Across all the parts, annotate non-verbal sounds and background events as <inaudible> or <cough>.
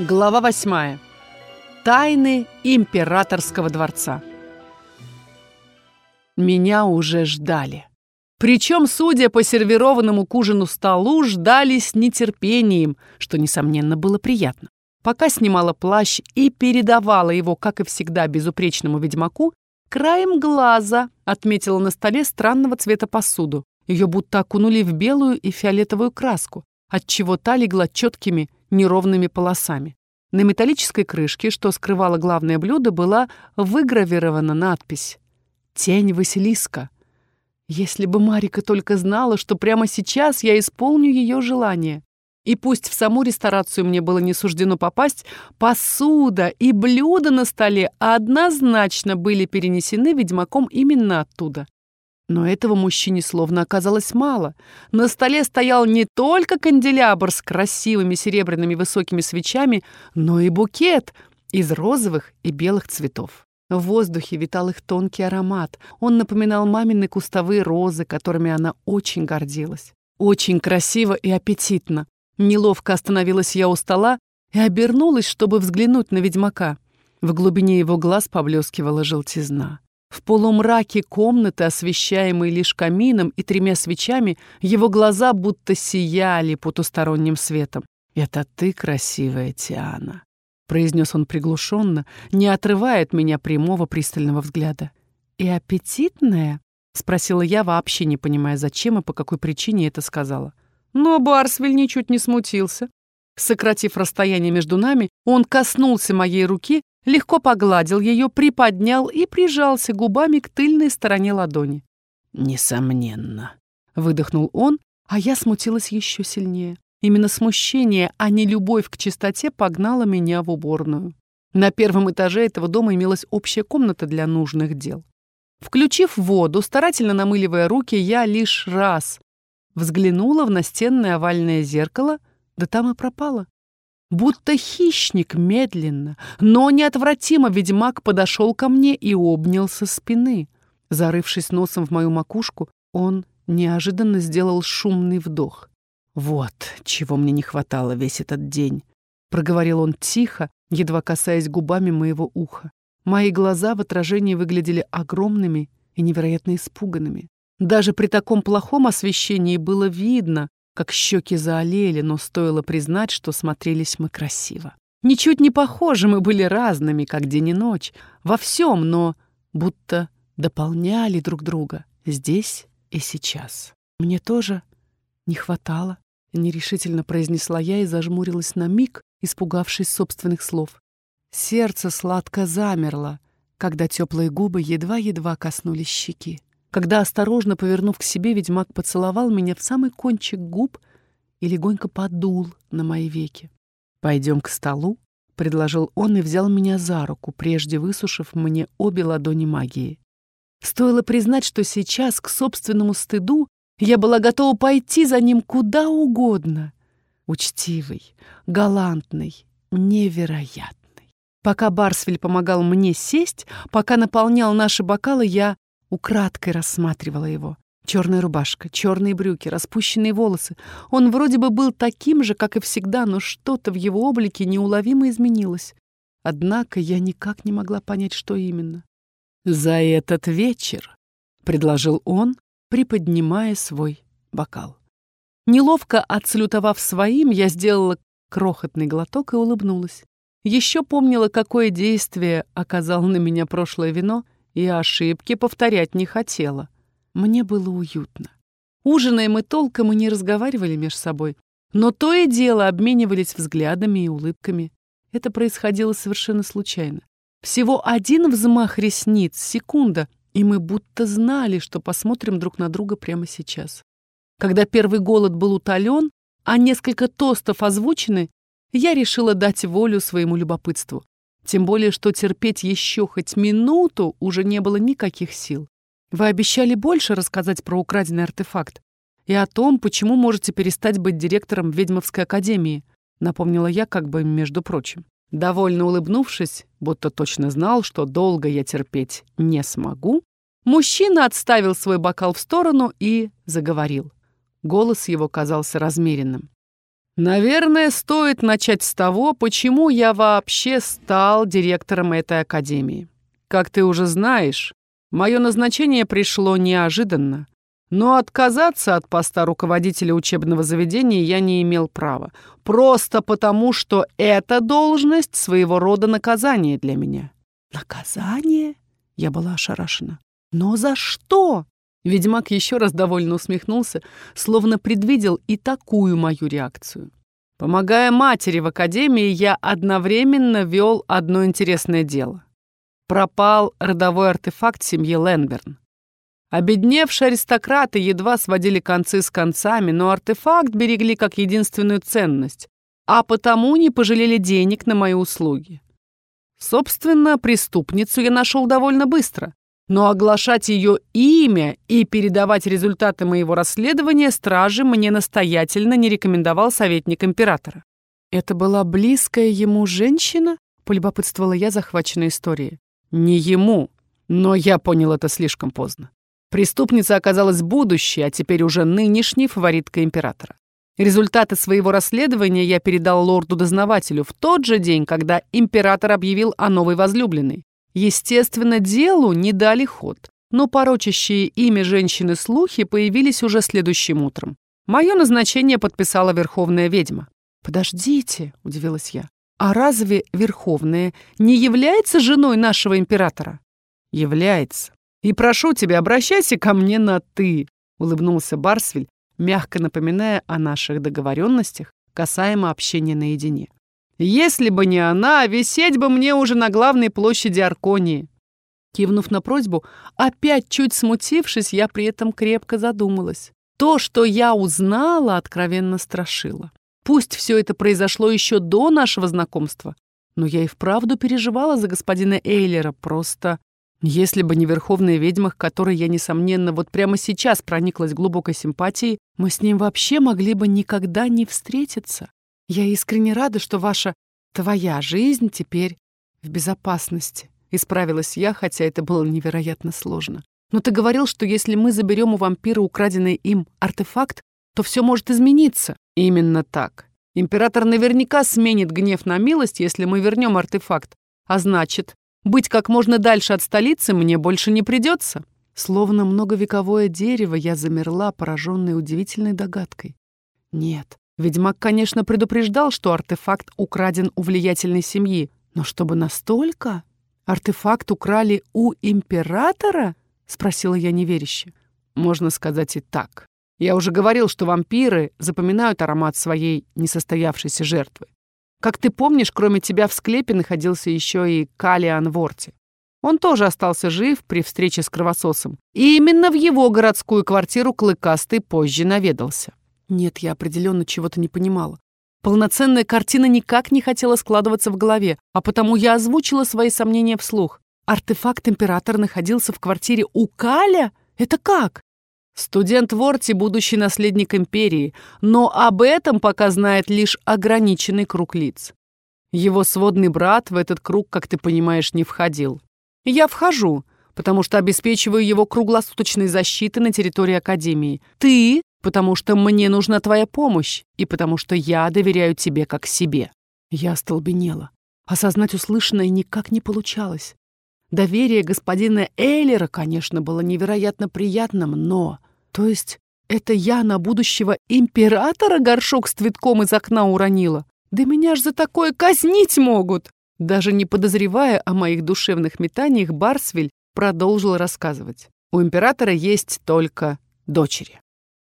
Глава восьмая. Тайны императорского дворца. Меня уже ждали. Причем, судя по сервированному к ужину столу, ждали с нетерпением, что, несомненно, было приятно. Пока снимала плащ и передавала его, как и всегда, безупречному ведьмаку, краем глаза отметила на столе странного цвета посуду. Ее будто окунули в белую и фиолетовую краску, отчего та легла четкими, неровными полосами. На металлической крышке, что скрывало главное блюдо, была выгравирована надпись «Тень Василиска». Если бы Марика только знала, что прямо сейчас я исполню ее желание. И пусть в саму ресторацию мне было не суждено попасть, посуда и блюда на столе однозначно были перенесены ведьмаком именно оттуда. Но этого мужчине словно оказалось мало. На столе стоял не только канделябр с красивыми серебряными высокими свечами, но и букет из розовых и белых цветов. В воздухе витал их тонкий аромат. Он напоминал мамины кустовые розы, которыми она очень гордилась. Очень красиво и аппетитно. Неловко остановилась я у стола и обернулась, чтобы взглянуть на ведьмака. В глубине его глаз поблескивала желтизна. В полумраке комнаты, освещаемой лишь камином и тремя свечами, его глаза будто сияли потусторонним светом. «Это ты красивая, Тиана», — произнес он приглушенно, не отрывая от меня прямого пристального взгляда. «И аппетитная?» — спросила я, вообще не понимая, зачем и по какой причине это сказала. Но Барсвель ничуть не смутился. Сократив расстояние между нами, он коснулся моей руки легко погладил ее, приподнял и прижался губами к тыльной стороне ладони. «Несомненно», — выдохнул он, а я смутилась еще сильнее. Именно смущение, а не любовь к чистоте погнала меня в уборную. На первом этаже этого дома имелась общая комната для нужных дел. Включив воду, старательно намыливая руки, я лишь раз взглянула в настенное овальное зеркало, да там и пропала. Будто хищник медленно, но неотвратимо ведьмак подошел ко мне и обнял со спины. Зарывшись носом в мою макушку, он неожиданно сделал шумный вдох. «Вот, чего мне не хватало весь этот день», — проговорил он тихо, едва касаясь губами моего уха. Мои глаза в отражении выглядели огромными и невероятно испуганными. Даже при таком плохом освещении было видно, как щеки заолели, но стоило признать, что смотрелись мы красиво. Ничуть не похожи, мы были разными, как день и ночь, во всем, но будто дополняли друг друга здесь и сейчас. Мне тоже не хватало, нерешительно произнесла я и зажмурилась на миг, испугавшись собственных слов. Сердце сладко замерло, когда теплые губы едва-едва коснулись щеки когда, осторожно повернув к себе, ведьмак поцеловал меня в самый кончик губ и легонько подул на мои веки. «Пойдем к столу», — предложил он и взял меня за руку, прежде высушив мне обе ладони магии. Стоило признать, что сейчас, к собственному стыду, я была готова пойти за ним куда угодно. Учтивый, галантный, невероятный. Пока Барсвель помогал мне сесть, пока наполнял наши бокалы, я Украдкой рассматривала его. Черная рубашка, черные брюки, распущенные волосы. Он вроде бы был таким же, как и всегда, но что-то в его облике неуловимо изменилось. Однако я никак не могла понять, что именно. «За этот вечер», — предложил он, приподнимая свой бокал. Неловко отсалютовав своим, я сделала крохотный глоток и улыбнулась. Еще помнила, какое действие оказало на меня прошлое вино, и ошибки повторять не хотела. Мне было уютно. Ужиная мы толком и не разговаривали между собой, но то и дело обменивались взглядами и улыбками. Это происходило совершенно случайно. Всего один взмах ресниц, секунда, и мы будто знали, что посмотрим друг на друга прямо сейчас. Когда первый голод был утолен, а несколько тостов озвучены, я решила дать волю своему любопытству. Тем более, что терпеть еще хоть минуту уже не было никаких сил. Вы обещали больше рассказать про украденный артефакт и о том, почему можете перестать быть директором ведьмовской академии, напомнила я как бы между прочим. Довольно улыбнувшись, будто точно знал, что долго я терпеть не смогу, мужчина отставил свой бокал в сторону и заговорил. Голос его казался размеренным. Наверное, стоит начать с того, почему я вообще стал директором этой академии. Как ты уже знаешь, мое назначение пришло неожиданно, но отказаться от поста руководителя учебного заведения я не имел права, просто потому, что эта должность своего рода наказание для меня. Наказание? Я была ошарашена. Но за что? Ведьмак еще раз довольно усмехнулся, словно предвидел и такую мою реакцию. Помогая матери в академии, я одновременно вел одно интересное дело. Пропал родовой артефакт семьи Ленберн. Обедневшие аристократы едва сводили концы с концами, но артефакт берегли как единственную ценность, а потому не пожалели денег на мои услуги. Собственно, преступницу я нашел довольно быстро. Но оглашать ее имя и передавать результаты моего расследования стражи мне настоятельно не рекомендовал советник императора. «Это была близкая ему женщина?» — полюбопытствовала я, захваченной историей. «Не ему, но я понял это слишком поздно. Преступница оказалась будущей, а теперь уже нынешней фавориткой императора. Результаты своего расследования я передал лорду-дознавателю в тот же день, когда император объявил о новой возлюбленной. Естественно, делу не дали ход, но порочащие имя женщины слухи появились уже следующим утром. Мое назначение подписала Верховная ведьма. «Подождите», — удивилась я, «а разве Верховная не является женой нашего императора?» «Является. И прошу тебя, обращайся ко мне на «ты», — улыбнулся Барсвель, мягко напоминая о наших договоренностях касаемо общения наедине. Если бы не она, висеть бы мне уже на главной площади Арконии. Кивнув на просьбу, опять чуть смутившись, я при этом крепко задумалась. То, что я узнала, откровенно страшило. Пусть все это произошло еще до нашего знакомства, но я и вправду переживала за господина Эйлера, просто... Если бы не верховная ведьма, к которой я, несомненно, вот прямо сейчас прониклась глубокой симпатией, мы с ним вообще могли бы никогда не встретиться. Я искренне рада, что ваша, твоя жизнь теперь в безопасности. Исправилась я, хотя это было невероятно сложно. Но ты говорил, что если мы заберем у вампира украденный им артефакт, то все может измениться. Именно так. Император наверняка сменит гнев на милость, если мы вернем артефакт. А значит, быть как можно дальше от столицы мне больше не придется. Словно многовековое дерево, я замерла, пораженной удивительной догадкой. Нет, Ведьмак, конечно, предупреждал, что артефакт украден у влиятельной семьи, но чтобы настолько? Артефакт украли у императора? Спросила я неверяще. Можно сказать и так. Я уже говорил, что вампиры запоминают аромат своей несостоявшейся жертвы. Как ты помнишь, кроме тебя в склепе находился еще и Калиан Ворти. Он тоже остался жив при встрече с кровососом. И именно в его городскую квартиру Клыкастый позже наведался. Нет, я определенно чего-то не понимала. Полноценная картина никак не хотела складываться в голове, а потому я озвучила свои сомнения вслух. Артефакт императора находился в квартире у Каля? Это как? Студент Ворти – будущий наследник империи, но об этом пока знает лишь ограниченный круг лиц. Его сводный брат в этот круг, как ты понимаешь, не входил. Я вхожу, потому что обеспечиваю его круглосуточной защитой на территории Академии. Ты потому что мне нужна твоя помощь и потому что я доверяю тебе как себе». Я остолбенела. Осознать услышанное никак не получалось. Доверие господина Эйлера, конечно, было невероятно приятным, но... То есть это я на будущего императора горшок с цветком из окна уронила? Да меня ж за такое казнить могут! Даже не подозревая о моих душевных метаниях, Барсвель продолжил рассказывать. У императора есть только дочери.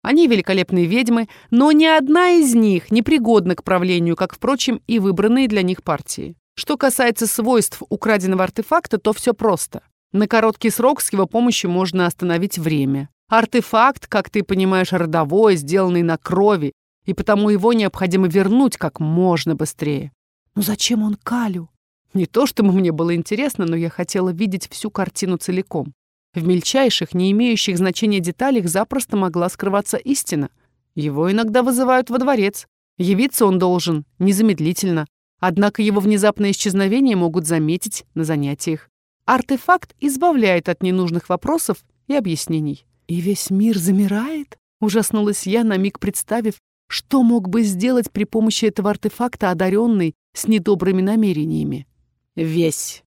Они великолепные ведьмы, но ни одна из них не пригодна к правлению, как, впрочем, и выбранные для них партии. Что касается свойств украденного артефакта, то все просто. На короткий срок с его помощью можно остановить время. Артефакт, как ты понимаешь, родовой, сделанный на крови, и потому его необходимо вернуть как можно быстрее. Но зачем он Калю? Не то, чтобы мне было интересно, но я хотела видеть всю картину целиком. В мельчайших, не имеющих значения деталях запросто могла скрываться истина. Его иногда вызывают во дворец. Явиться он должен незамедлительно. Однако его внезапное исчезновение могут заметить на занятиях. Артефакт избавляет от ненужных вопросов и объяснений. «И весь мир замирает?» Ужаснулась я, на миг представив, Что мог бы сделать при помощи этого артефакта одаренный с недобрыми намерениями? Весь.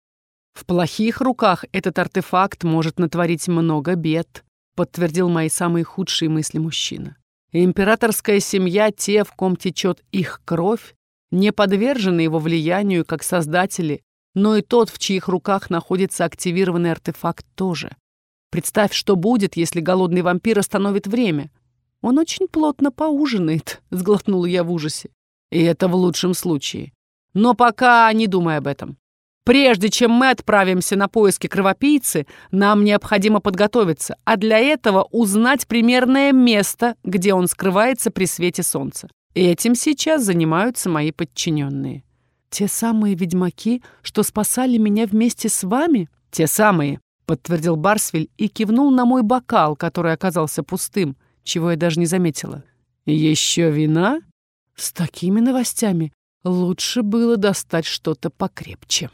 В плохих руках этот артефакт может натворить много бед, подтвердил мои самые худшие мысли мужчина. Императорская семья, те, в ком течет их кровь, не подвержены его влиянию как создатели, но и тот, в чьих руках находится активированный артефакт, тоже. Представь, что будет, если голодный вампир остановит время. Он очень плотно поужинает, <laughs> сглотнула я в ужасе. И это в лучшем случае. Но пока не думай об этом. Прежде чем мы отправимся на поиски кровопийцы, нам необходимо подготовиться, а для этого узнать примерное место, где он скрывается при свете солнца. Этим сейчас занимаются мои подчиненные. Те самые ведьмаки, что спасали меня вместе с вами? Те самые, подтвердил Барсвель и кивнул на мой бокал, который оказался пустым, чего я даже не заметила. Еще вина? С такими новостями лучше было достать что-то покрепче.